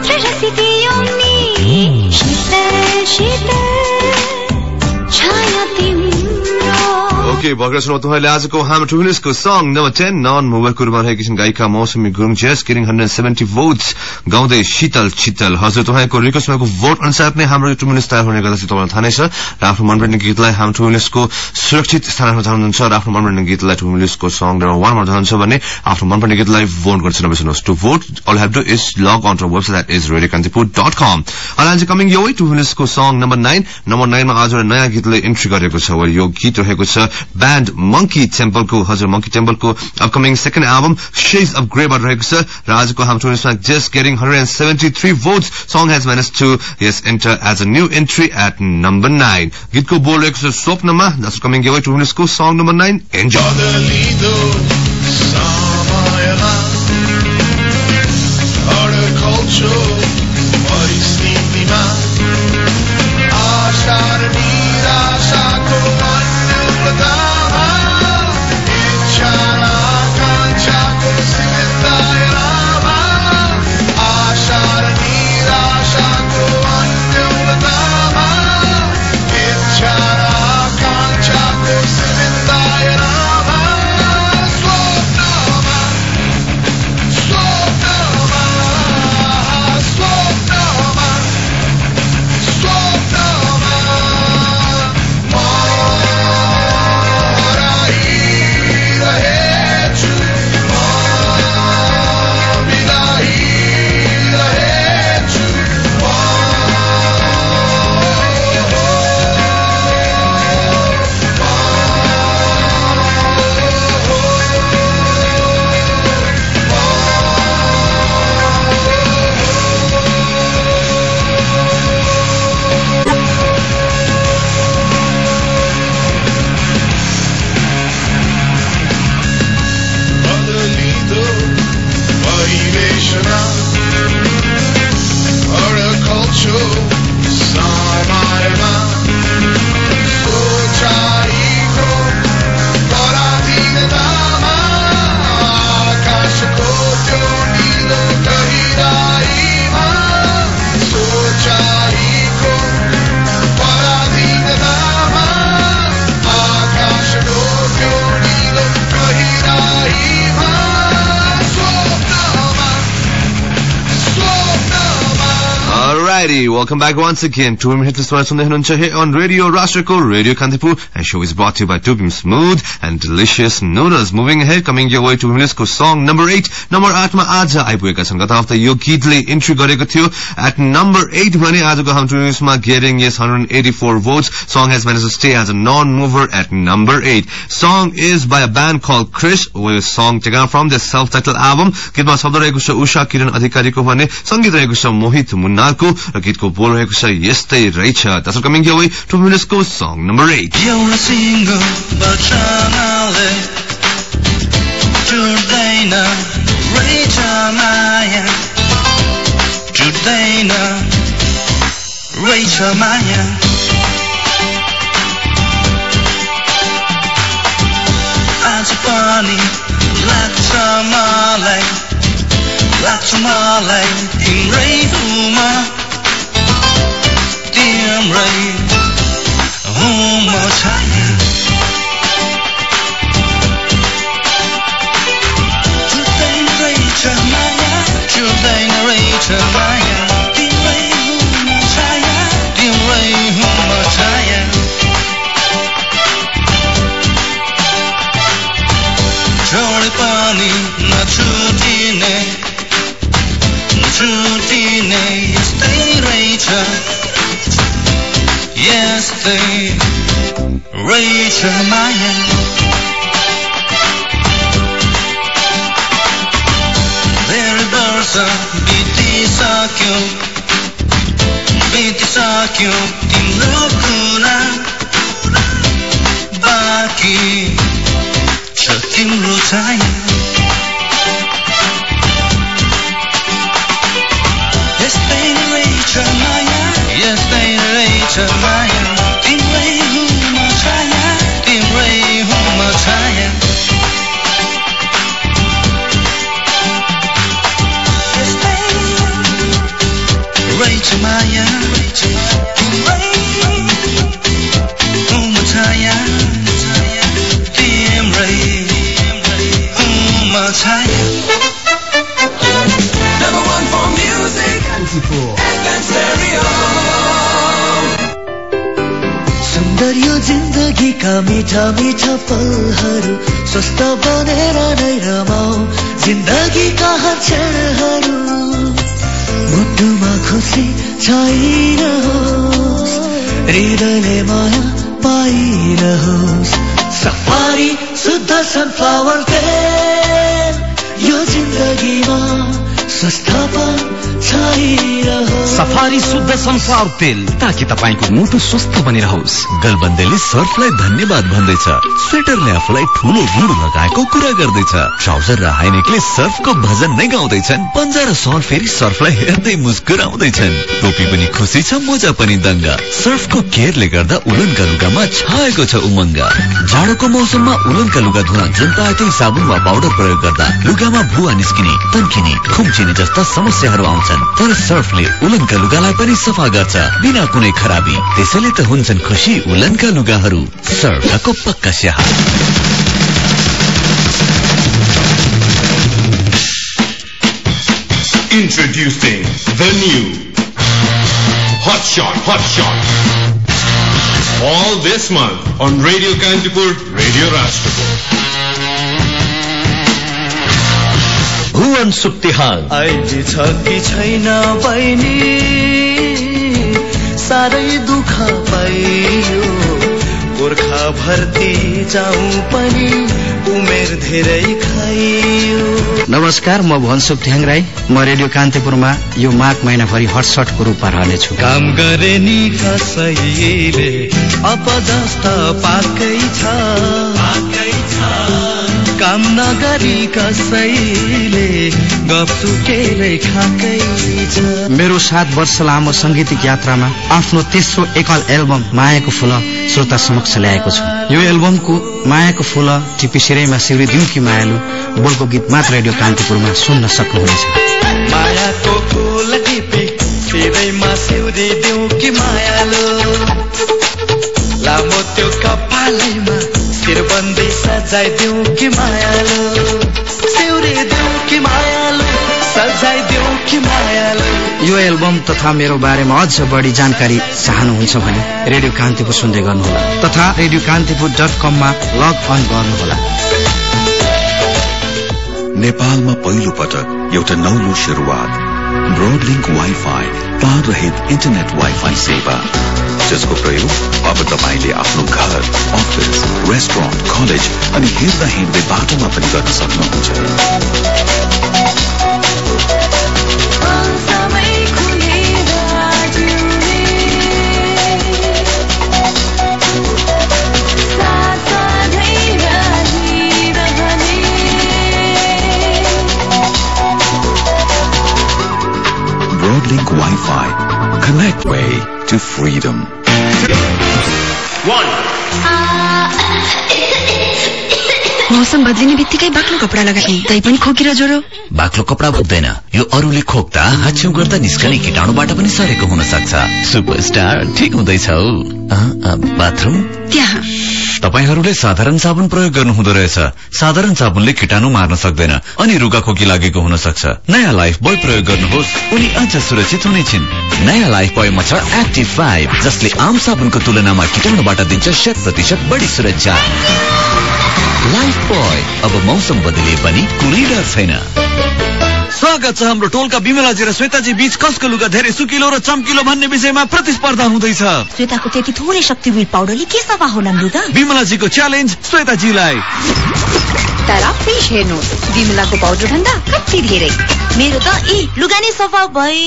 मात्र रसिदियो नि शीतल शीतल ओके भर्खर सुनौ तपाईँले आजको हाम्रो टुनिसको सङ नम्बर टेन नन मोबाइलको रूपमा रहेकी छिन् गायिका मौसमी गुरुङ जेस किरिङ हन्ड्रेड सेभेन्टी भोट्स गाउँदै शीतल शीतल। हजुर तपाईँको रिक्वेस्ट भएको भोट अनुसार नै हाम्रो टुमिनिस तयार हुने गर्दा तपाईँलाई थाहा नै छ। र आफ्नो मनपर्ने गीतलाई हाम्रो टुमिनिसको सुरक्षित स्थानमा चाहनुहुन्छ र आफ्नो मनपर्ने गीतलाई टुमिनिसको सङ नम्बर वानमा चाहनुहुन्छ भने आफ्नो मनपर्ने गीतलाई भोट गर्छ। नबिर्सनुहोस् to vote all have to is log on website that is radio Kantipur dot com आज कमिङ यो टुमिनिसको सङ नम्बर नाइन नम्बर नाइनमा आज नयाँ गीतले इन्ट्री गरेको छ। यो गीत रहेको छ ब्यान्ड मंकी टेम्पलको हजुर मंकी टेम्पलको अपकमिङ सेकेन्ड एल्बम शेज अफ ग्रेबाट रहेको छ र आजको हाम्रो टुरिस्टमा just getting hundred and seventy three votes song has managed to yes enter as a new entry at number nine गीतको बोल रहेको छ स्वप्नमा दस कमिङ यो टुरिस्टको सङ नम्बर नाइन एन्जोय बदलिँदो समयमा अड्कल्छौ परिस्थितिमा आशा र निराशाको अन्यलतामा इच्छा Alrighty, welcome back once again. Two Women Hit this one सुन्दै हुनुहुन्छ here on Radio Rastriko, Radio Kantipur, and show is brought to you by Tubim Smooth and Delicious Noodles. Moving ahead, coming your way to Women'sको song number 8, number 8 मा आज आइपुगेका छन् गत हप्ता यो गीतले इन्ट्री गरेको थियो at number 8 भने आजको हाम्रो न्युजमा getting yes 184 votes. Song has managed to stay as a non-mover at number 8. Song is by a band called Chris, with song taken from their self-titled album. गीतमा शब्द रहेको छ उषा किरण अधिकारीको भने सङ्गीत रहेको छ मोहित मुन्नाको र गीतको बोल रहेको छ यस्तै रहेछ। त्यसो कमिङ यो टु मिनट्सको सङ नम्बर एट माया। आज पनि लाग्छ मलाई लाग्छ मलाई तिम्रै तिम्रै हुमा छाया जुट्दैन सुन्दर यो जिन्दगीका मिठा मिठा पलहरू स्वस्थ बनेर नै रमाऊ जिन्दगीका हर क्षणहरू। मुटुमा खुसी छाइरहोस् हृदयले माया पाइरहोस् सफारी शुद्ध सनफ्लावर तेल यो जिन्दगीमा सफारी शुद्ध सनफ्लावर तेल। ताकि तपाईँको मुटु स्वस्थ बनिरहोस्। गलबन्देले सर्फलाई धन्यवाद भन्दैछ। स्वेटरले आफूलाई ठुलो रुड लगाएको कुरा गर्दैछ। ट्राउजर र हाइनेकले सर्फको भजन नै गाउँदैछन्। पन्जा र सल फेरि सर्फलाई हेर्दै मुस्कुराउँदैछन्। टोपी पनि खुसी छ मोजा पनि दङ्ग। सर्फको केयरले गर्दा उलनका लुगामा छाएको छ उमङ्ग। जाडोको मौसममा उलनका लुगा धुन जुन तातै साबुन वा पाउडर प्रयोग गर्दा लुगामा भुवा निस्किने तन्किने खुम्चिने जस्ता समस्याहरू आउँछन् तर सर्फले उलनका लुगालाई पनि सफा गर्छ बिना कुनै खराबी त्यसैले त हुन्छन् खुसी उलनका लुगाहरू सर्फको पक्का स्याह Introducing the new Hot Shot, Hot Shot. All this month on Radio Kantipur, Radio Rashtrapur. Bhuwan सुक्तिहाङ अहिले छ कि छैन बहिनी? साह्रै दुःख पाइयो। गोर्खा भर्ती जाउँ पनि उमेर धेरै खाइयो। नमस्कार म भुवनसुक थ्याङ राई। म रेडियो कान्तिपुरमा यो माघ महिनाभरि हटसटको रूपमा रहनेछु। काम गरे नि कसैले अपदस्त पाकै छ। काम नगरी कसैले मेरो सात वर्ष लामो संगीतिक यात्रामा आफ्नो तेस्रो एकल एल्बम मायाको फुल श्रोता समक्ष ल्याएको छु। यो एल्बमको मायाको फुल टिपी सिरैमा सिउरी दिउँ कि मायालु बोलको गीत मात्र रेडियो कान्तिपुरमा सुन्न सक्नुहुनेछ। मायाको फुल टिपी सिरैमा सिउरी दिउँ कि मायालो। लामो त्यो कपालैमा शिरबन्दी सजाइदिउँ कि मायालो? सिउरी दिउँ कि मायालो? कि मायालो? यो एल्बम तथा मेरो बारेमा अझ बढी जानकारी चाहनुहुन्छ भने रेडियो कान्तिपुर सुन्दै गर्नुहोला तथा रेडियो कान्तिपुर डट कममा लग अन गर्नुहोला। नेपालमा पहिलो पटक एउटा नौलो सुरुवात ब्रोडलिङ्क वाइफाई तार रहित इन्टरनेट वाइफाई सेवा। जसको प्रयोग अब तपाईँले आफ्नो घर अफिस रेस्टुरेन्ट कलेज अनि हिँड्दा हिँड्दै बाटोमा पनि गर्न सक्नुहुन्छ समय खुलेर जिउने साथ सधैँ रहिरहने मौसम बदलिने बित्तिकै बाक्लो कपडा लगाए तै पनि खोकी र ज्वरो। बाक्लो कपडा बुझ्दैन यो अरूले खोक्दा हाछ्यौ गर्दा निस्कने कीटाणुबाट पनि सरेको हुन सक्छ सुपरस्टार ठिक हुँदैछ। हौ अँ, अँ, बाथरुम? त्यहाँ। तपाईँहरूले साधारण साबुन प्रयोग गर्नु हुँदो रहेछ। साधारण साबुनले कीटाणु मार्न सक्दैन अनि रुगा खोकी लागेको हुन सक्छ नयाँ लाइफ बोय प्रयोग गर्नुहोस् उनी अझ सुरक्षित हुनेछिन् नयाँ लाइफ बोय मच्छर एक्टिभ फाइभ जसले आम साबुनको तुलनामा कीटाणुबाट दिन्छ शत प्रतिशत बढी सुरक्षा। लाइफ बोय अब मौसम बदले पनि कुनै डर छैन। स्वागत छ हाम्रो टोलका बिमलाजी र श्वेताजी बीच कसको लुगा धेरै सुकिलो र चम्किलो भन्ने विषयमा प्रतिस्पर्धा हुँदैछ। श्वेताको त्यति थोरै शक्ति विल पाउडरले के सफा होला लु त बिमलाजीको च्यालेन्ज श्वेताजीलाई। तर फेस हेर्नुहोस् विमलाको पाउडर भन्दा कति धेरै? मेरो त ए लुगा नै सफा भई।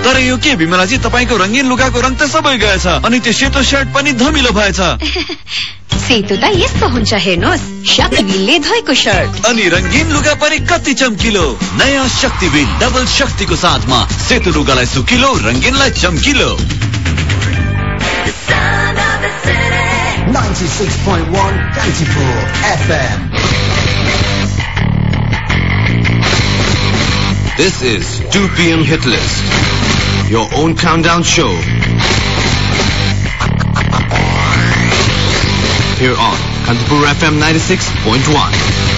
तर यो के बिमलाजी तपाईँको रङ्गीन लुगाको रङ त सबै गएछ अनि त्यो सेतो सर्ट पनि धमिलो भएछ। सेतो त यस्तो हुन्छ हेर्नुहोस् शक्तिविलले धोएको सर्ट अनि रङ्गीन लुगा पनि कति चम्किलो नयाँ शक्तिबिल डबल शक्तिको साथमा सेतो लुगालाई सुकिलो रङ्गीनलाई चम्किलो 96.1 Kantipur FM. This is 2 p.m. hit list. your own countdown show. Here on Kantipur FM 96.1.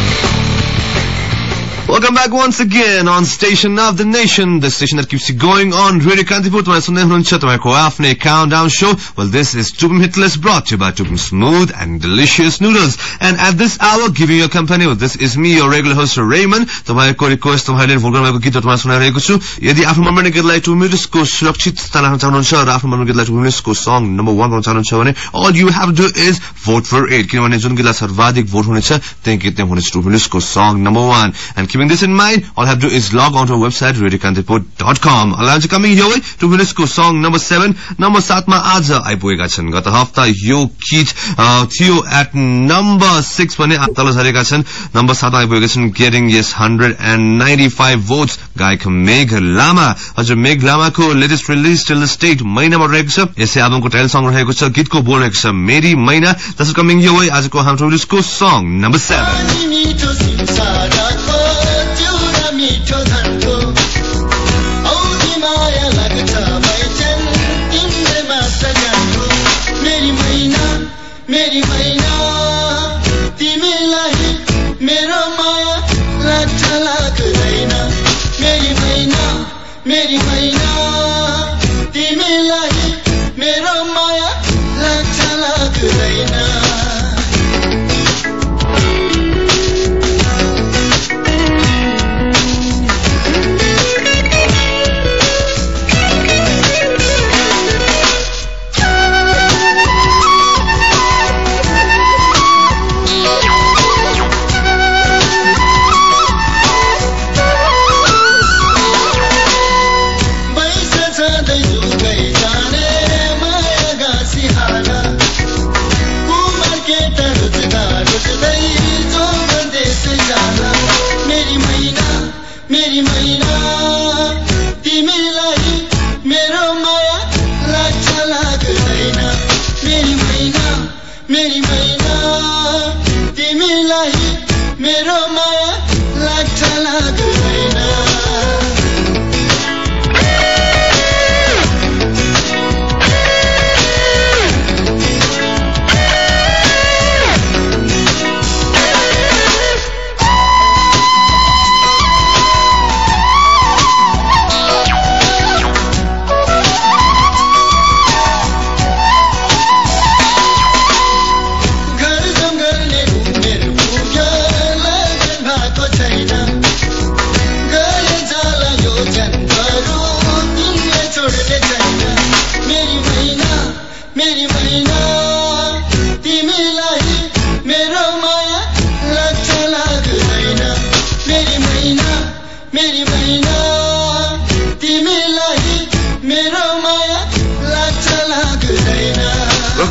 Welcome back once again on Station of the Nation, the station that keeps you going on Radio Kantipur. तपाईँ सुन्दै हुनुहुन्छ तपाईँको आफ्नै countdown show. Well, this is Tubim Hitless brought to you by Tubim Smooth and Delicious Noodles. And at this hour, giving you company, well, this is me, your regular host Raymond. तपाईँको request तपाईँले भोल गर्नुभएको गीत तपाईँ सुनाइरहेको छु यदि आफ्नो मनपर्ने गीतलाई टु मिनट्सको सुरक्षित स्थान राख्न चाहनुहुन्छ र आफ्नो मनपर्ने गीतलाई टु मिनट्सको सङ नम्बर वान गर्न चाहनुहुन्छ भने all you have to do is vote for it किनभने जुन गीतलाई सर्वाधिक भोट हुनेछ त्यही गीत नै हुनेछ टु मिनट्सको song number one and keeping this in mind, all you have to do is log on to our website, radiokantipur.com. Allows coming your way, minutes को song number seven, number सातमा आज आइपुगेका छन् गत हप्ता यो गीत थियो एट नम्बर सिक्स भने तल झरेका छन् नम्बर सातमा आइपुगेका छन् getting yes hundred and ninety five votes गायक मेघ लामा हजुर मेघ लामाको लेटेस्ट रिलिज टिल स्टेट महिनामा रहेको छ यसै एल्बमको टाइल सङ रहेको छ गीतको बोल रहेको छ मेरी महिना दस कमिङ यो वे आजको हाम्रो सङ नम्बर सेभेन मिठो सिमसारको चिउरा मिठो झन्को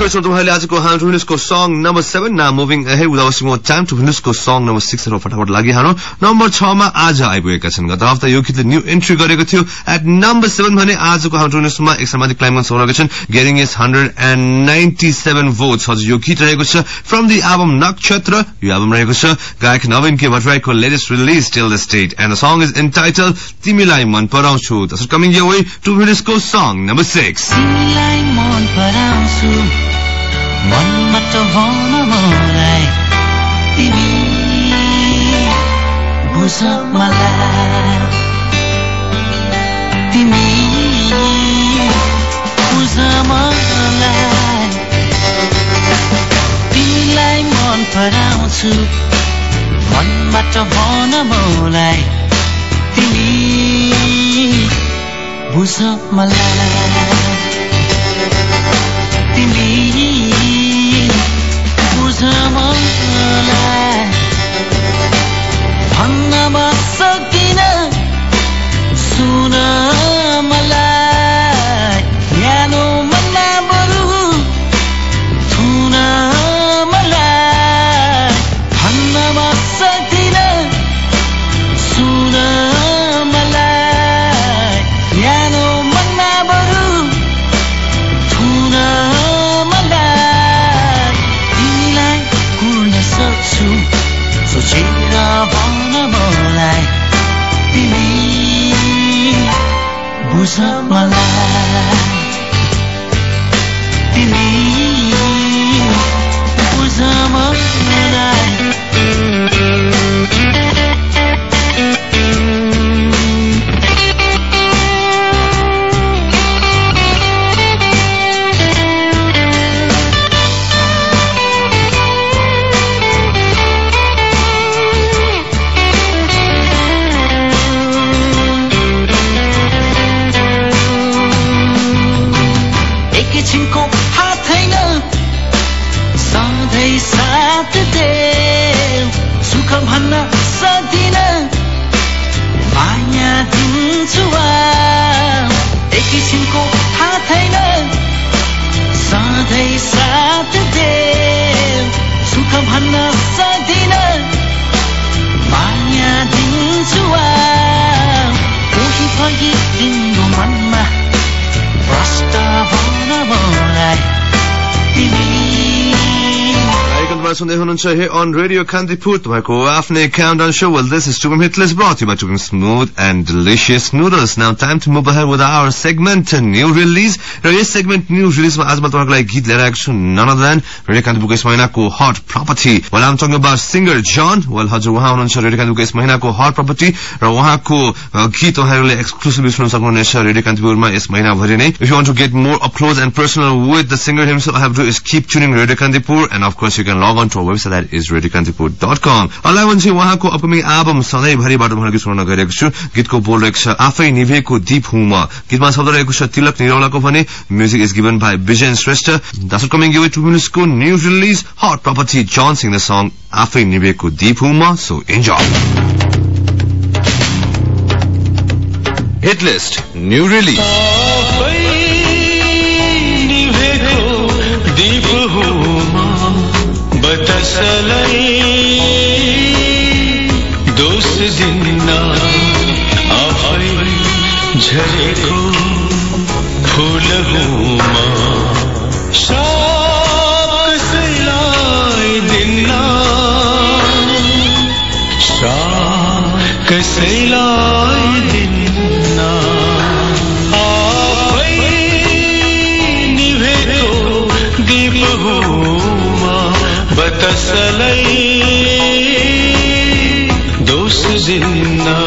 छौँ तपाईँले आजको हाम्रो song number seven non moving ahead without time to न्युजको song number six फटाफट लागिहालौँ नम्बर छमा आज आइपुगेका छन्। गत हप्ता यो गीतले न्यू एन्ट्री गरेको थियो। एट नम्बर सेभेन भने आजको हाम्रो न्युजमा एक सामाजिक क्लाइमेक्स रहेका छन्। Getting as hundred and ninety seven votes हजुर यो गीत रहेको छ। फ्रम दि एल्बम नक्षत्र यो एल्बम रहेको छ। गायक नवीन के भट्टराईको latest release till the state and the song is entitled तिमीलाई मन पराउँछु। कमिङ यो वे टु मिनट्सको सङ नम्बर सिक्स तिमीलाई मन पराउँछु। मनमा त भन मलाई तिमी बुझ मलाई। तिमी बुझ मलाई। तिमीलाई मन पराउँछु मनमा त भन मलाई। तिमी बुझ मलाई। सकिन सुन भन्न सक्दिन। माया दिन्छु कोही पनि तिम्रो मनमा प्रष्ट भन मलाई। तिमी कार्यक्रम तपाईँ सुन्दै हुनुहुन्छ हे अन रेडियो कान्तिपुर तपाईँको आफ्नै countdown show well this is टुबिम hitlist brought to you by Tubim Smooth and Delicious Noodles. Now time to move ahead with our segment New Release. र यस सेगमेन्ट न्यू रिलिजमा आज म तपाईँको लागि गीत लिएर आएको छु नन अदर देन रेडियो कान्तिपुरको यस महिनाको hot property well I'm talking about singer John well हजुर उहाँ हुनुहुन्छ रेडियो कान्तिपुरको यस महिनाको हट प्रपर्टी र उहाँको अ, गीत उहाँहरूले एक्सक्लुसिभली सुन्न सक्नुहुनेछ रेडियो कान्तिपुरमा यस महिनाभरि नै if you want to get more up close and personal with the singer himself have to is keep tuning Radio Kantipur and of course you can log on to our website that is radiokantipur.com अलाई भने चाहिँ उहाँको upcoming album सधैँभरिबाट गीत सुनाउन गइरहेको छु गीतको बोल रहेको छ आफै निभेको दीप हुँ म गीतमा शब्द रहेको छ तिलक निरौलाको भने music is given by Vijayan Shrestha this coming your to मिनिट्सको new release hot property John Singh the song आफै निभेको दीप हुँ म so enjoy hit list new release बतासलाई दोष दिन आफै झरेको फुल हो कसैलाई दिन्न। कसैलाई बतासलाई दोष दिन्न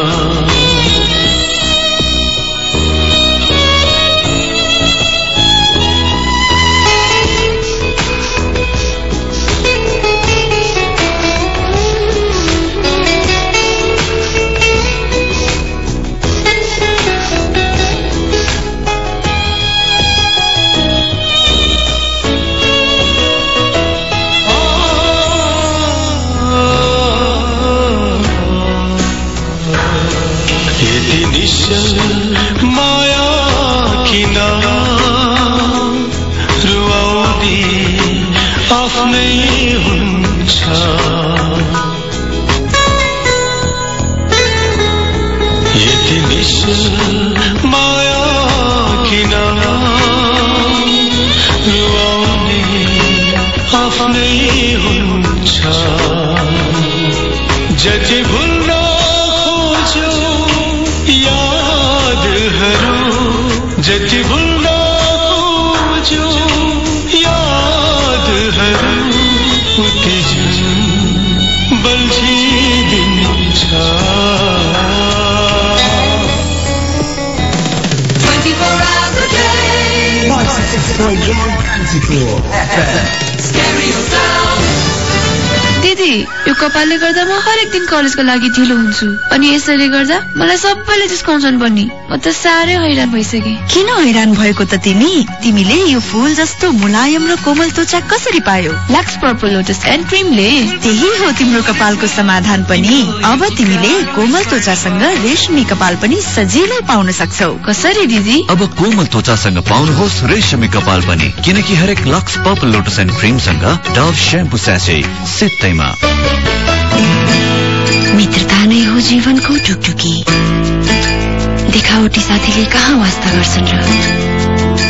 किन रुवाउँदी आफ्नै हुन्छ? जति भुल्न खोज्यो यादहरू जति Soy John Cántico. दिदी यो कपालले गर्दा म हरेक दिन कलेजको लागि ढिलो हुन्छु। अनि यसैले गर्दा मलाई सबैले जिस्काउँछन् पनि म त साह्रै हैरान भइसकेँ। किन हैरान भएको त तिमी? तिमीले यो फूल जस्तो मुलायम र कोमल त्वचा कसरी पायो? लक्स पर्पल लोटस एन्ड क्रिमले त्यही हो तिम्रो कपालको समाधान पनि। अब तिमीले कोमल त्वचासँग रेशमी कपाल पनि सजिलै पाउन सक्छौ। कसरी दिदी? अब कोमल त्वचासँग पाउनुहोस् रेशमी कपाल पनि। किनकि हरेक लक्स पर्पल लोटस एन्ड क्रिमसँग डभ सेम्पू स्यासे सित्तैमा। मित्रता नै हो जीवनको टुकटुकी। देखावटी साथीले कहाँ वास्ता गर्छन् र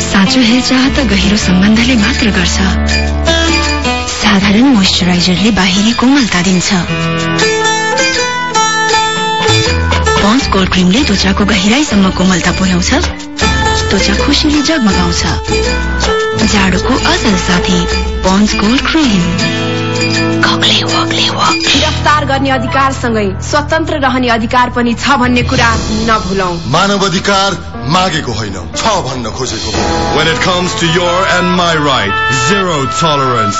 साँचो हेरचाह त गहिरो सम्बन्धले मात्र गर्छ। साधारण मोइस्चराइजरले बाहिरी कोमलता दिन्छ। पन्च कोल्ड क्रिमले त्वचाको गहिराईसम्म कोमलता पुर्याउँछ। त्वचा खुसीले जगमगाउँछ। जाडोको असल साथी पन्स गोल्ड क्रिम कक्ले वक्ले वक गिरफ्तार गर्ने अधिकारसँगै स्वतन्त्र रहने अधिकार पनि छ भन्ने कुरा नभुलौ। मानव अधिकार मागेको होइन छ भन्न खोजेको When it comes to your and my right, zero tolerance.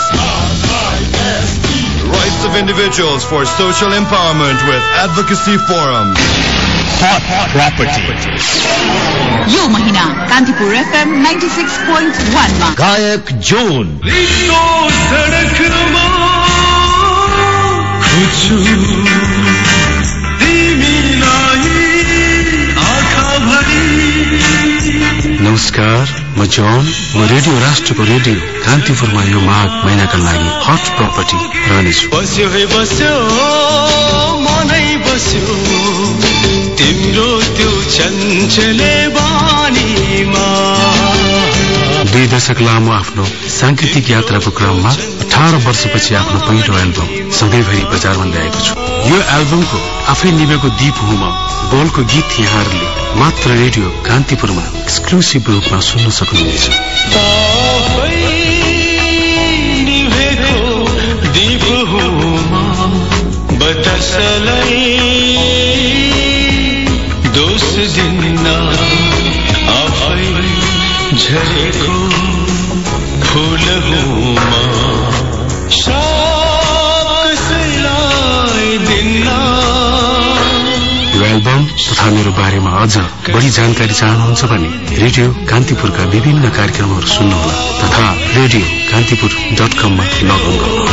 Rights of individuals for social empowerment with Advocacy Forum. Hot property. यो महिना Kantipur FM ninety six point वानमा। गायक जोन। नमस्कार म जन म रेडियो राष्ट्रको रेडियो कान्तिपुरमा यो माघ महिनाका लागि हट प्रपर्टी रहनेछु। बस्यो बस्यो मनै बस्यो। तिम्रो त्यो चञ्चले दुई दशक लामो आफ्नो सांकेतिक यात्राको क्रममा अठार वर्षपछि आफ्नो पहिलो एल्बम सधैँभरि बजारमा ल्याएको छु। यो एल्बमको आफै निभेको दीप हुम बोलको गीत यहाँहरूले मात्र रेडियो कान्तिपुरमा एक्सक्लुसिभ रूपमा सुन्न सक्नुहुनेछ। झरेको फुल दिन्न। एल्बम तथा मेरो बारेमा अझ बढी जानकारी चाहनुहुन्छ भने रेडियो कान्तिपुरका विभिन्न कार्यक्रमहरू सुन्नुहोला तथा रेडियो कान्तिपुर डट कममा लगअन गर्नुहोला।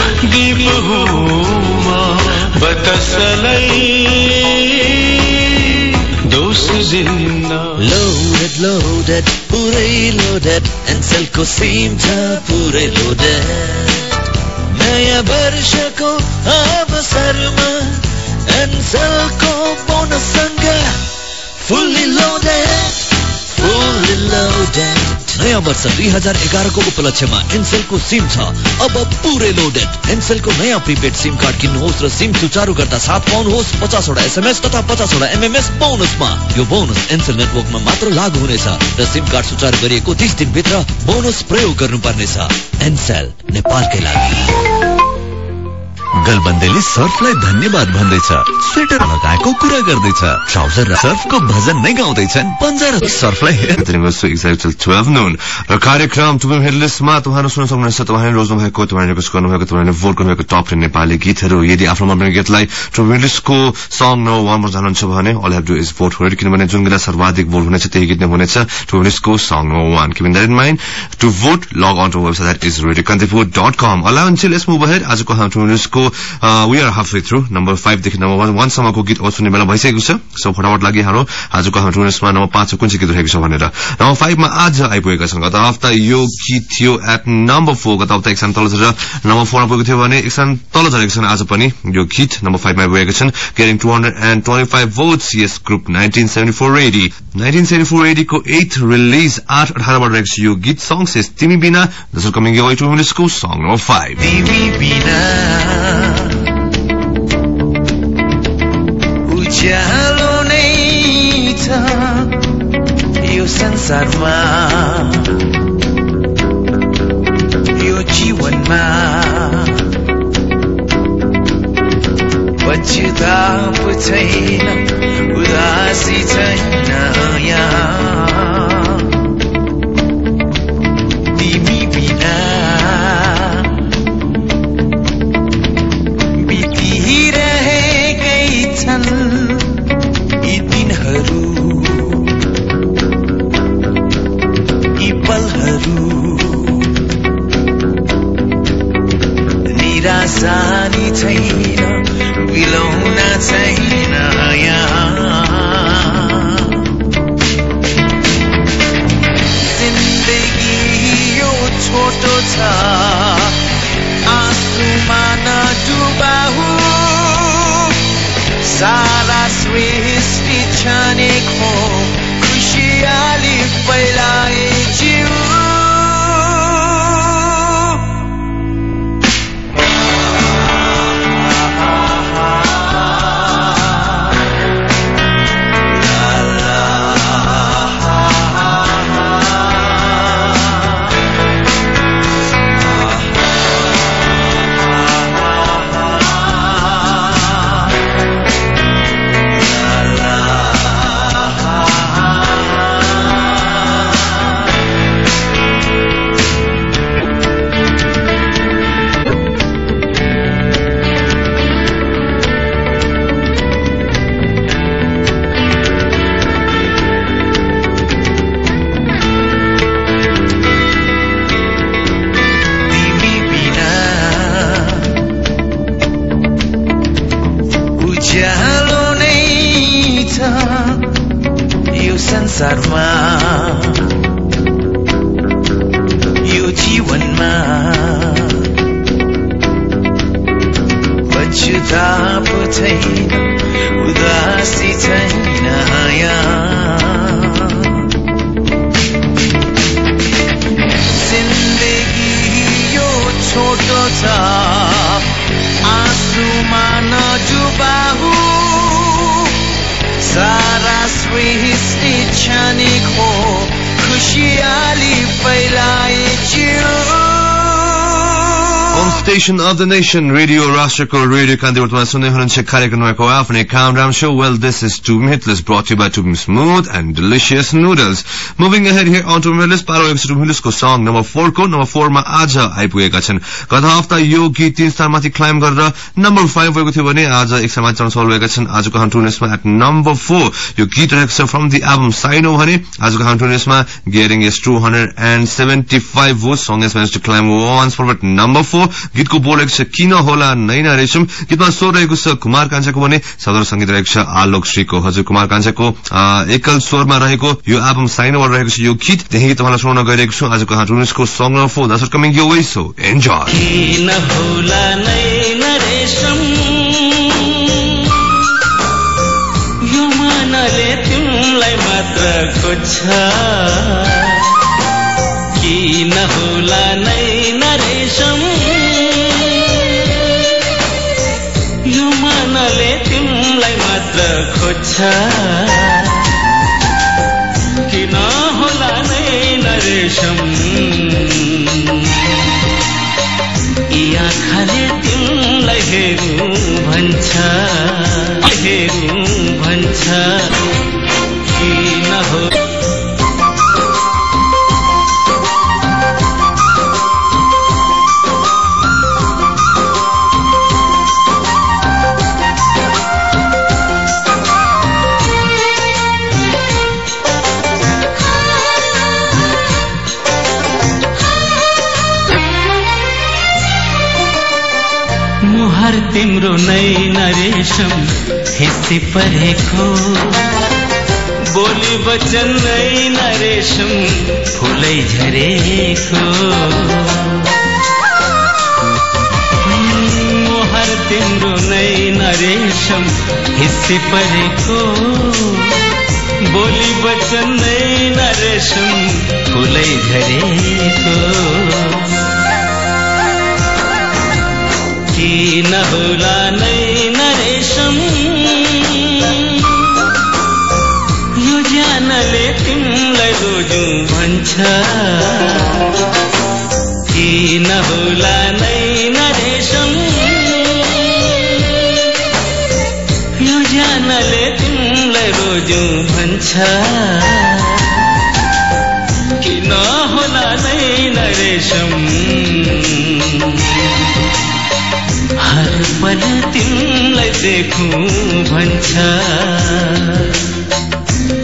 दीप हुमा बतासलाई दोष दिन्न Loaded, loaded, पुरै loaded. एनसेलको सिम छ पुरै loaded नयाँ वर्षको अवसरमा एनसेलको बोनससँग fully loaded, fully loaded. नयाँ वर्ष दुई हजार एघारको उपलक्ष्यमा एनसेलको सिम छ। अब पुरै लोडेड एनसेलको नयाँ प्रिपेड सिम कार्ड किन्नुहोस् र सिम सुचारू गर्दा साथ पाउनुहोस् पचासवटा एसएमएस तथा पचासवटा एमएमएस बोनसमा यो बोनस एनसेल नेटवर्कमा मात्र लागू हुनेछ र सिम कार्ड सुचारू गरिएको तिस दिनभित्र बोनस प्रयोग गर्नुपर्नेछ। एनसेल नेपालकै लागि। गलबन्देले सर्फलाई धन्यवाद भन्दैछ। स्वेटर लगाएको कुरा गर्दैछ। ट्राउजर र सर्फको भजन नै गाउँदैछन्। पन्जा र सर्फलाई कार्यक्रम हेडलेसमा तपाईँहरू सुन्न सक्नुहुनेछ। तपाईँले रोज्नु भएको तपाईँले रिक्वेस्ट गर्नुभएको तपाईँले भोट गर्नुभएको टप टेन नेपाली गीतहरू। यदि आफ्नो मनपर्ने गीतलाई हेडलेसको सङ नम्बर वानमा जानुहुन्छ भने all have do is vote it किनभने जुन गीतलाई सर्वाधिक भोट हुनेछ त्यही गीत नै हुनेछ हेडलेसको song number one that in mind to vote log on to website is radio Kantipur dot com alright until let's move ahead आजको हाम्रो हेडलेसको we are halfway through number फाइभदेखि नम्बर वान वानसम्मको गीत सुन्ने बेला भइसकेको छ। सो फटाफट लागि हाम्रो आजको हाम्रो टुर्नामेन्टमा नम्बर पाँच कुन चाहिँ गीत रहेको छ भनेर। नम्बर फाइभमा आज आइपुगेका छन् गत हप्ता यो गीत थियो एट नम्बर फोर गत हप्ता एक स्थान तल झरेर। नम्बर फोरमा पुगेको थियो भने एक स्थान तल झरेको छन् आज पनि यो गीत। नम्बर फाइभमा आइपुगेका छन्। Getting two hundred and twenty five votes yes group nineteen seventy four AD nineteen seventy four Radico eighth release आठ अठारबाट रहेको छ यो गीत। सङ सेस तिमी बिना जसको कमिङ टु मिनट्सको सङ नम्बर फाइभ उज्यालो नै छ यो संसारमा यो जीवनमा। पछुताप छैन उदासी छैन। Home station of the nation radio राष्ट्रको रेडियो कान्तिवर्तमा सुन्दै हुनुहुन्छ कार्यक्रमको आफ्नै countdown show well this is to मिटलेस brought by to smooth and delicious noodles moving मिटलेसको song number फोरको नम्बर फोरमा आज आइपुगेका छन् गत हप्ता यो गीत तीन स्थानमाथि क्लाइम गरेर नम्बर फाइभ भएको थियो भने आज एक चढ्न सफल भएका छन् आजको हान्टुनेसमा एट नम्बर फोर यो गीत रहेको छ फ्रम दि एल्बम साइनो भने आजको हान्टुनेसमा getting is two hundred and seventy five वो song is managed to climb one for number four गीतको बोल रहेको छ किन होला? नैना रेशम गीतमा स्वर रहेको छ कुमार कान्छाको भने सदर संगीत रहेको छ आलोक श्रीको हजुर कुमार कान्छाको एकल स्वरमा रहेको यो एल्बम साइनोबाट रहेको छ यो गीत। त्यही तपाईँलाई सुनाउन गइरहेको छु। आजको हाटुनेसको song number four this coming your way so enjoy किन होला नैन रेशम? खोज्छ। किन होला नैन रेशम यी आँखाले तिमीलाई हेरौँ भन्छ हेरौँ भन्छ। नै नरेशम हिस्से परेको बोली वचन नै नरेशम फुलै झरेको मुहार तिम्रो नै नरेशम हिस्से परेको बोली वचन नै नरेशम फुलै झरेको किन होला नै नरेशम। यो ज्यानले तिमीलाई रोजु भन्छ। किन होला नै नरेशम। यो ज्यानले तिमीलाई रोजु भन्छ। किन होला नै नरेशम। हर पल तिमीलाई देखौँ भन्छ।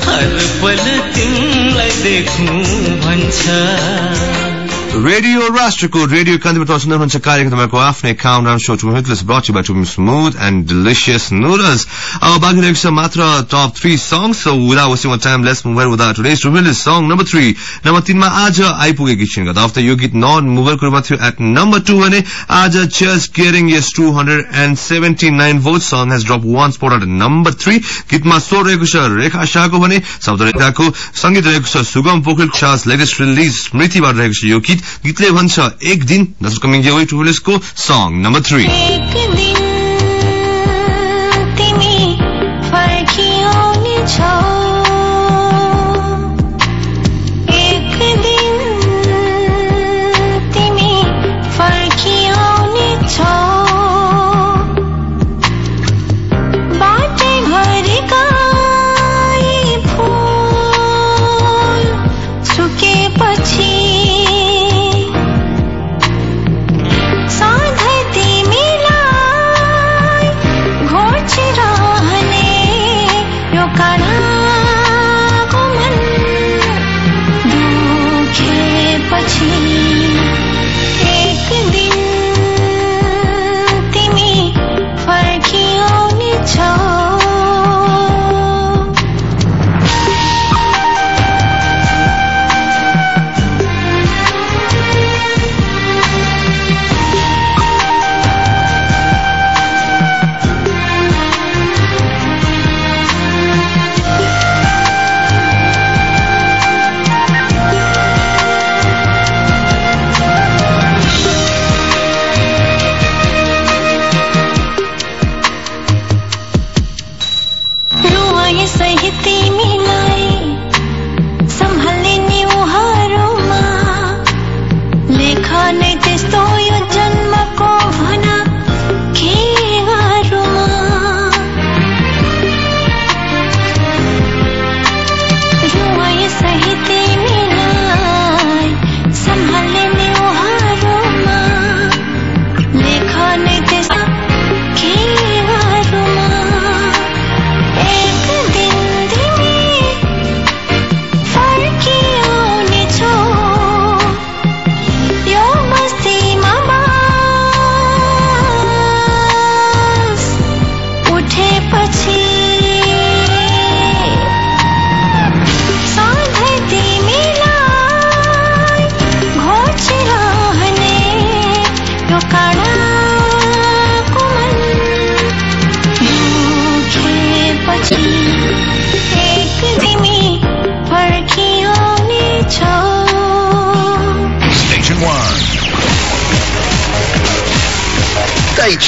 हर पल तिमीलाई देखौँ भन्छ। रेडियो राष्ट्रको रेडियो हुनुहुन्छ कार्यक्रम तपाईँको आफ्नै काउन्टाउन शो टु हिटलेस brought you by to smooth and delicious noodles अब बाँकी रहेको छ मात्र टप थ्री सङ्ग सो विदा वसिङ टाइम लेस मुभर विदा टुडे टुमिलिस सङ नम्बर थ्री नम्बर तीनमा आज आइपुगेकी छिन् गत हप्ता यो गीत नन मुभरको रूपमा थियो एट नम्बर टू भने आज cheers caring yes two hundred and seventy nine vote song has drop one spot at number three गीतमा स्वर रहेको छ रेखा शाहको भने शब्द रेखाको संगीत रहेको छ सुगम पोखरेल शाह लेटेस्ट रिलिज स्मृतिबाट रहेको छ यो गीत गीतले भन्छ एक दिन दस कमिङ यो टु को song number three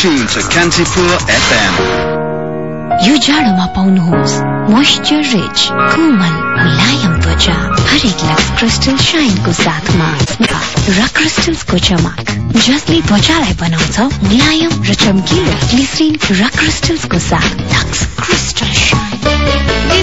tuned to Kantipur FM. यो जाडोमा पाउनुहोस् मोइस्चर रिच कोमल मुलायम त्वचा हरेक लक्स क्रिस्टल साइनको साथमा र क्रिस्टल्सको चमक जसले त्वचालाई बनाउँछ मुलायम र चम्किलो ग्लिसरिन र क्रिस्टल्सको साथ लक्स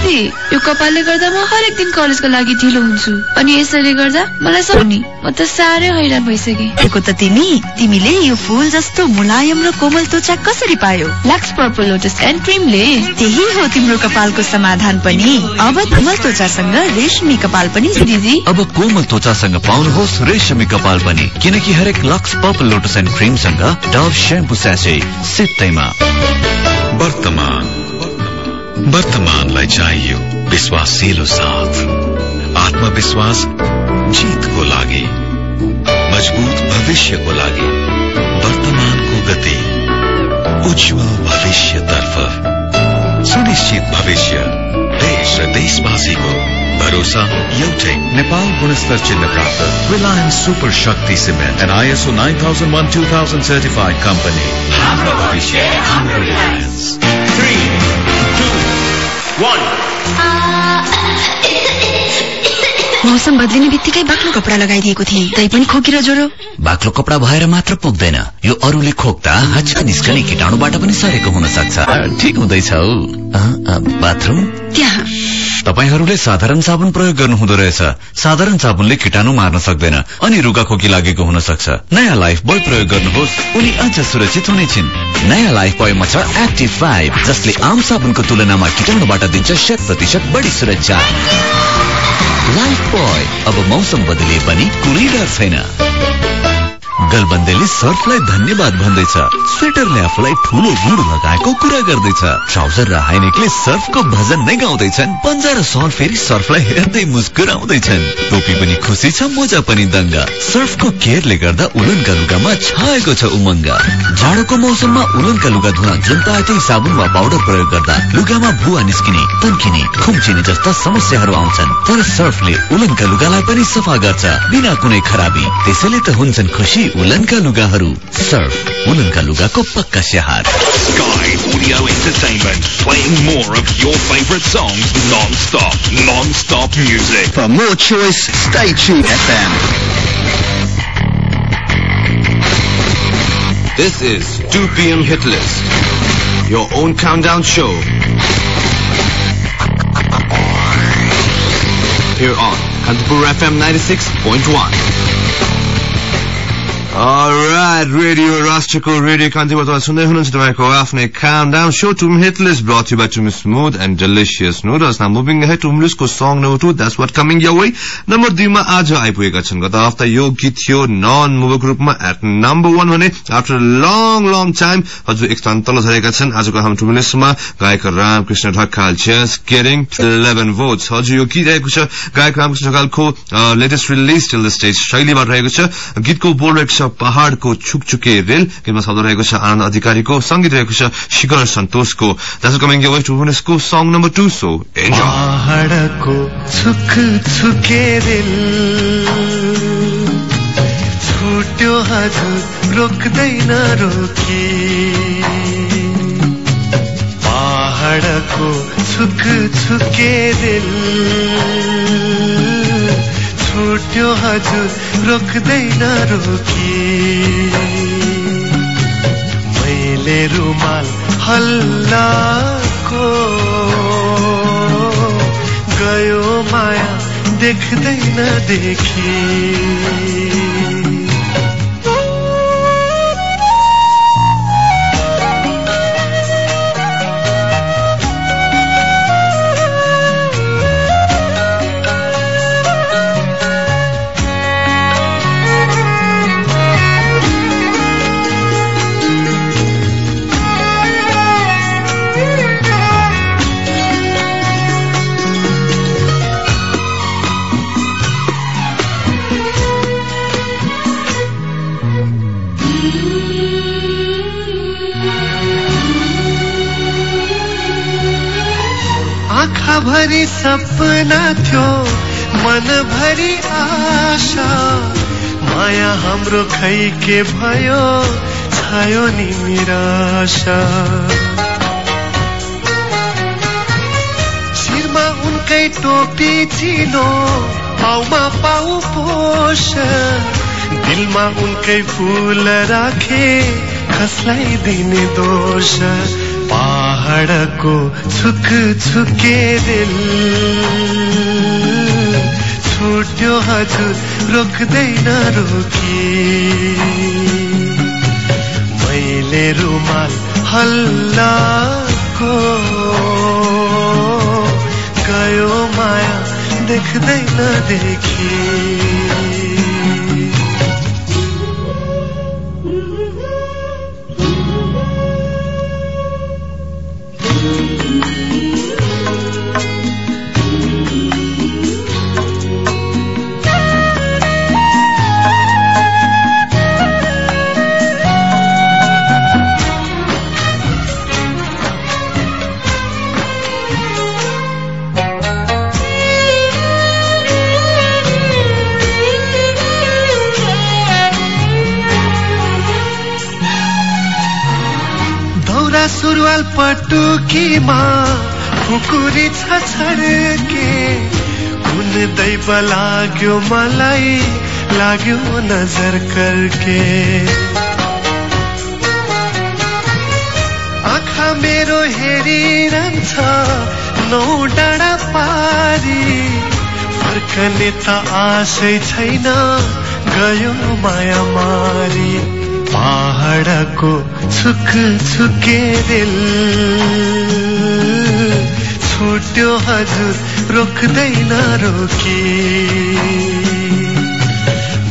दिदी यो कपालले गर्दा म हरेक दिन कलेजको लागि ढिलो हुन्छु। अनि यसरी गर्दा मलाई सक्ने म त साह्रै हैरान भइसकेँ। त तिमी तिमीले यो फूल जस्तो मुलायम र कोमल त्वचा कसरी पायो? लक्स पर्पल लोटस एन्ड क्रिमले त्यही हो तिम्रो कपालको समाधान पनि। अब कोमल त्वचासँग रेशमी कपाल पनि दिदी। अब कोमल त्वचासँग पाउनुहोस् रेशमी कपाल पनि। किनकि हरेक लक्स पर्पल लोटस एन्ड क्रिमसँग डभ सेम्पू स्यासे सित्तैमा। वर्तमान। वर्तमानलाई चाहियो विश्वासिलो साथ। आत्मविश्वास जीतको लागि, मजबुत भविष्यको लागि, वर्तमानको गति, उज्जवल भविष्यतर्फ। सुनिश्चित भविष्य देश र देशवासीको भरोसा, एउटै नेपाल गुणस्तर चिन्ह प्राप्त। Reliance super Shakti cement and ISO nine thousand one two thousand certified company हाम्रो भविष्य हाम्रो रिलायन्स। One. Uh, मौसम बदलिने बित्तिकै बाक्लो कपडा लगाइदिएको थिएँ। तै पनि खोकी र ज्वरो। बाक्लो कपडा भएर मात्र पुग्दैन। यो अरूले खोक्दा हाच्छा निस्कने कीटाणुबाट पनि सरेको हुन सक्छ ठिक हुँदैछ। हौ अ, अ, बाथरूम? त्यहाँ। तपाईँहरूले साधारण साबुन प्रयोग गर्नु हुँदो रहेछ। साधारण साबुनले कीटाणु मार्न सक्दैन। अनि रुगा खोकी लागेको हुन सक्छ नयाँ लाइफ बोय प्रयोग गर्नुहोस्। उनी अझ सुरक्षित हुनेछिन् नयाँ लाइफ बोयमा छ एक्टिभ फाइभ जसले आम साबुनको तुलनामा कीटाणुबाट दिन्छ शत प्रतिशत बढी सुरक्षा। लाइफ बोय अब मौसम बदलिए पनि कुनै डर छैन। गलबन्देले सर्फलाई धन्यवाद भन्दैछ। स्वेटरले आफूलाई ठूलो गुण लगाएको कुरा गर्दैछ। ट्राउजर र हाइनेकले सर्फको भजन नै गाउँदैछन्। पन्जा र सल फेरि सर्फलाई हेर्दै मुस्कुराउँदैछन्। टोपी पनि खुसी छ मोजा पनि दङ्ग। सर्फको केयरले गर्दा उलनका लुगामा छाएको छ उमङ्ग। जाडोको मौसममा उलनका लुगा धुन जुन साबुन वा पाउडर प्रयोग गर्दा लुगामा भुवा निस्किने तन्किने खुम्चिने जस्ता समस्याहरू आउँछन्। तर सर्फले उलनका लुगालाई पनि सफा गर्छ बिना कुनै खराबी। त्यसैले त हुन्छन् खुसी उलनका लुगाहरू सर्फ उलनका लुगाको पक्का स्याहार Sky Audio Entertainment, playing more of your favorite songs non-stop, non-stop music. For more choice, stay tuned FM. This is 2 p.m. Hit List, your own countdown show. Here on Kantapur FM 96.1. Alright, radio राष्ट्रको radio कान्तिबाट सुन्दै हुनुहुन्छ तपाईँको आफ्नै countdown show टुम हिटलेस brought you by टुम smooth and delicious noodles नाम moving head टुमलुसको song number two that's what coming your way number दुईमा आज आइपुगेका छन् गत हप्ता यो गीत थियो नन मुभक रूपमा एट नम्बर वान भने आफ्टर लङ लङ टाइम हजुर एक स्थान तल झरेका छन् आजको हाम्रो टुमलिस्टमा गायक Ramkrishna Dhakal just getting eleven votes हजुर यो गीत रहेको छ गायक रामकृष्ण ढकालको latest release till the stage शैलीबाट रहेको छ गीतको बोल छ पहाड़को छुकछुके रेल गीतमा शब्द रहेको छ आनन्द अधिकारीको संगीत रहेको छ शिखर सन्तोषको दाजु कमिङ वेस्ट भुवनेश्वरको सङ नम्बर टू सो पहाडको छुक छुके दिल छुट्यो हजुर रोक्दैन रोकी पहाडको छुक छुके दिल छुट्यो हजुर रोक्दैन रोकी। मैले रुमाल हल्लाको गयो माया देख्दैन देखी। आँखाभरि सपना थियो मनभरि आशा। माया हाम्रो खै के भयो खायो नि निराशा। शिरमा उनकै टोपी चिनो पाउमा पाउ पोष दिलमा उनकै फुल राखे कसलाई दिने दोष। पहाडको छुक छुके दिल छुट्यो हजुर रोक्दैन रोकी मैले रुमाल हल्लाको गयो माया देख्दैन देखी पटुकीमा खुकुरी छ छड्के। कुन दैव लाग्यो मलाई? लाग्यो नजर करके। आँखा मेरो हेरिरहन्छ नौ डाँडा पारी। फर्कने त आशै छैन गयो माया मारी पहाडको छुक छुके दिल छुट्यो हजुर रोक्दैन रोकी।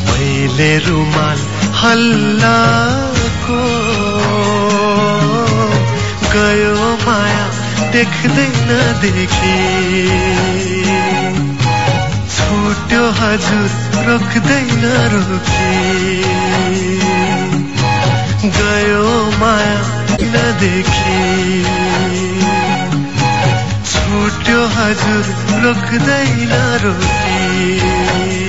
मैले रुमाल हल्लाको गयो माया देख्दैन देखी। छुट्यो हजुर रोक्दैन रोकी। गयो माया नदेखी। छुट्यो हजुर रोक्दैन रोकी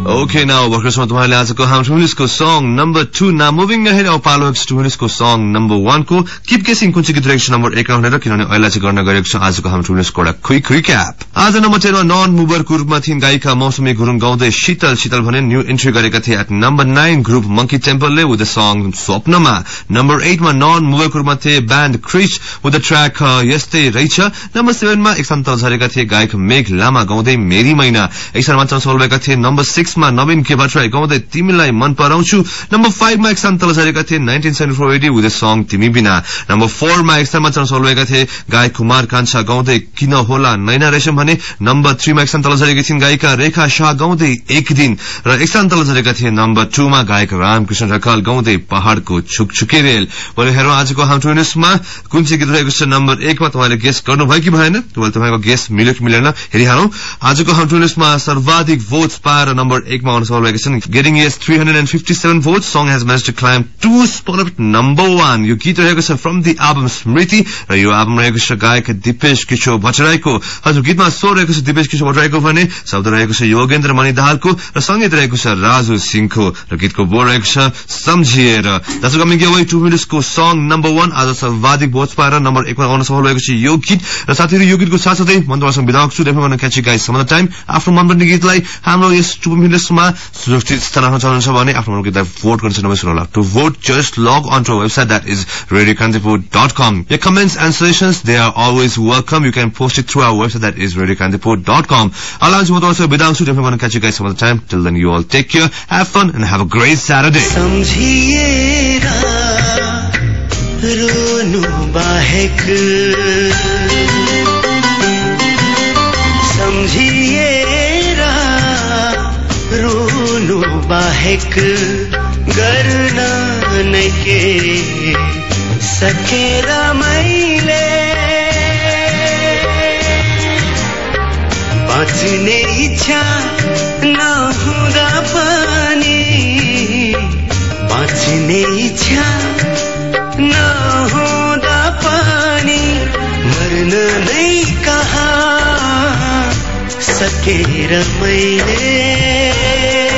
Okay, now भर्खरसम्म तपाईँले आजको हाम्रो टुनिसको song number two non moving अब पालो टुनिसको सङ नम्बर वानको किप केसिङ कुन चाहिँ गीत रहेको नम्बर एक भनेर किनभने अहिले चाहिँ गर्न गएको छ आजको हाम्रो टुनिसको एउटा क्विक क्याप आज नम्बर टेनमा नन मुभरको रूपमा थिइन् गायिका मौसमी गुरुङ गाउँदै शीतल शीतल भने न्यू इन्ट्री गरेका थिए at number nine group monkey टेम्पलले with the song स्वप्नमा नम्बर एटमा नन मुभरको रूपमा थिए ब्यान्ड क्रिच विथ द ट्र्याक यस्तै रहेछ नम्बर सेभेनमा एक स्थान झरेका थिए गायक मेघ लामा गाउँदै मेरी महिना एक स्थानमा भएका थिए नम्बर सिक्समा नवीन के भट्टराई गाउँदै तिमीलाई मन पराउँछु। नम्बर फाइभमा एक स्थान तल झरेका थिए nineteen seventy four AD with song तिमी बिना नम्बर फोरमा एक स्थानमा सफल भएका थिए गायक कुमार कान्छा गाउँदै किन होला नैना रेशम भने नम्बर थ्रीमा एक स्थान तल झरेकी थिइन् गायिका रेखा शाह गाउँदै एक दिन। र एक स्थान तल झरेका थिए नम्बर टूमा गायक रामकृष्ण ढकाल गाउँदै पहाड़को छुकछुके रेल। भने हेरौँ आजको हाम्रो न्युजमा। कुन चाहिँ गीत रहेको छ नम्बर एकमा तपाईँले गेस गर्नुभयो कि भएन? तपाईँको गेस मिल्यो कि मिलेन। हेरिहालौँ। आजको हाम्रो न्युजमा सर्वाधिक भोट्स पाएर नम्बर एकमा आउन सफल भएका छन् getting fifty seven vote song has managed to climb two spot number one यो गीत रहेको छ फ्रम दि एल्बम स्मृति र यो एल्बम रहेको छ गायक दिपेश किशोर भट्टराईको हजुर गीतमा स्वर रहेको छ दिपेश किशोर भट्टराईको भने शब्द रहेको छ योगेन्द्र मणि दाहालको र संगीत रहेको छ राजु सिंहको र गीतको बोर्ड रहेको छ सम्झिएर दाजु कमिङ वे टु मिनट्सको सङ नम्बर वान आज सर्वाधिक भोज पाएर नम्बर एकमा आउन सफल भएको छ यो गीत र साथीहरू यो गीतको साथसाथै म तपाईँसँग बिदा छु देख्नु क्याची गाई सम टाइम आफ्नो मनपर्ने गीतलाई हाम्रो यस टु मिनट्समा सुरक्षित स्थान राख्न चाहनुहुन्छ भने आफ्नो मन गीतलाई भोट गर्न नबिर्सनु to vote just log on to website that is radio Kantipur dot com your comments and suggestions they are always welcome you can post it through our website that is radiokantipur.com I'll answer what also bidan su definitely want to catch you guys some other time till then you all take care have fun and have a great Saturday सम्झिएरा रोनु बाहेक बाहेक गर्न नै के सकेर मैले बाँच्ने इच्छा नहुँदा पनि बाँच्ने इच्छा नहुँदा पनि मर्न नै कहाँ सकेर मैले